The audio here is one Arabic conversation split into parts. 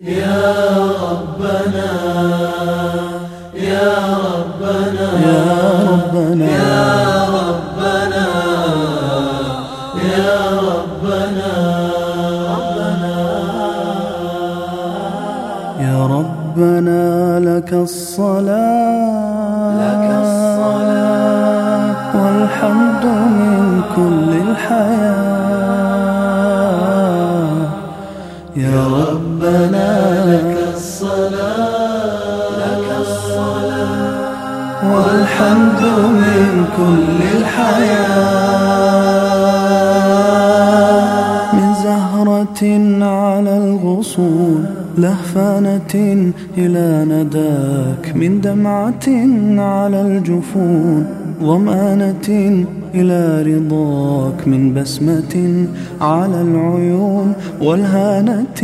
يا ربنا يا ربنا يا ربنا. يا ربنا يا ربنا يا ربنا لك الصلاة. لك الصلاة. والحمد من كل الحياة. يا ربنا والحمد من كل الحياة. من زهرة على الغصون لهفانة إلى نداك. من دمعة على الجفون ضمانة إلى رضاك. من بسمة على العيون والهانة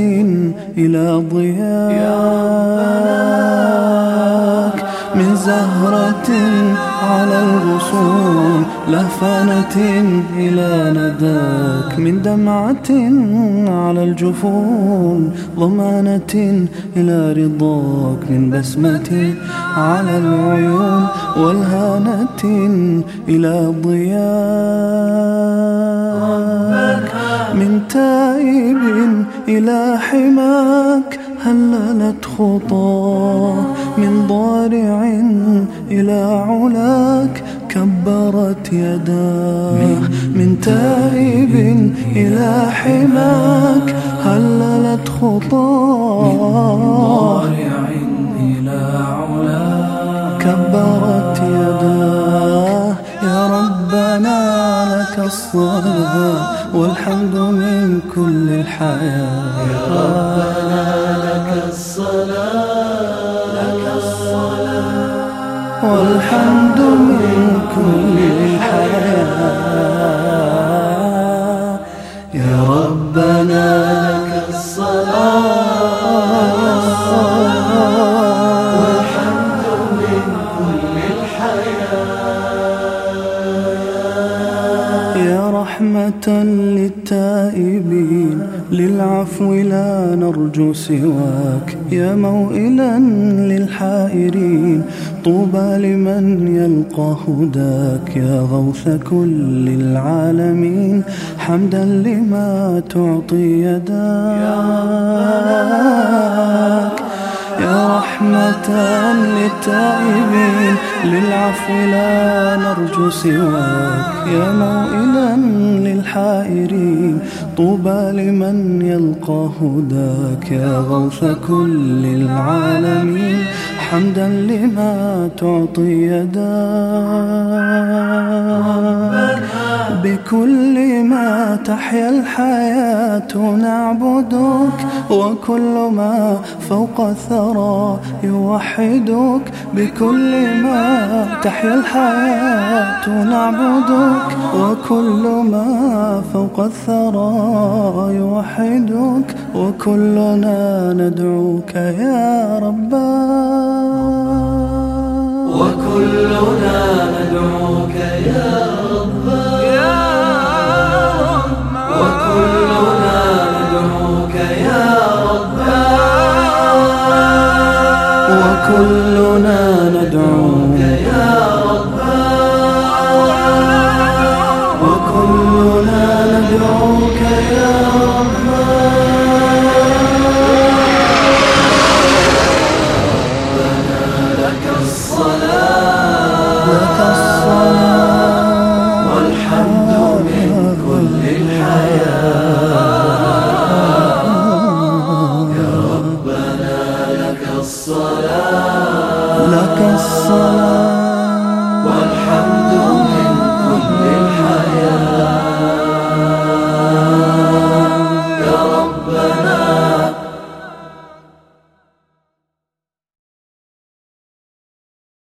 إلى ضياك من زهرة على الغصون لهفانة إلى نداك. من دمعة على الجفون ضمانة إلى رضاك. من بسمة على العيون والهانة إلى ضياك من تائب إلى حماك هللت خطاه من ضارع إلى علاك كبرت يداه من تائب إلى حماك؟ هللت خطاه إلى علاك كبرت يداه يا ربنا لك الصلاة والحمد من كل الحياة. يا ربنا لك الصلاة. لك الصلاة والحمد من كل الحياة. يا ربنا لك الصلاة والحمد من كل الحياة. يا رحمة للتائبين. للعفو لا نرجو سواك يا موئلا للحائرين. طوبى لمن يلقى هداك يا غوث كل العالمين. حمدا لما تعطي يداك. رحمة للتائبين. للعفو لا نرجو سواك يا موئلا للحائرين. طوبى لمن يلقى هداك يا غوث كل العالمين. حمدا لما تعطي يداك. بكل ما تحيا الحياة نعبدك وكل ما فوق الثرى يوحدك. بكل ما تحيا الحياة نعبدك وكل ما فوق الثرى يوحدك. وكلنا ندعوك يا رباه وكلنا وكلنا ندعوك لك الصلاة والحمد من كل الحياة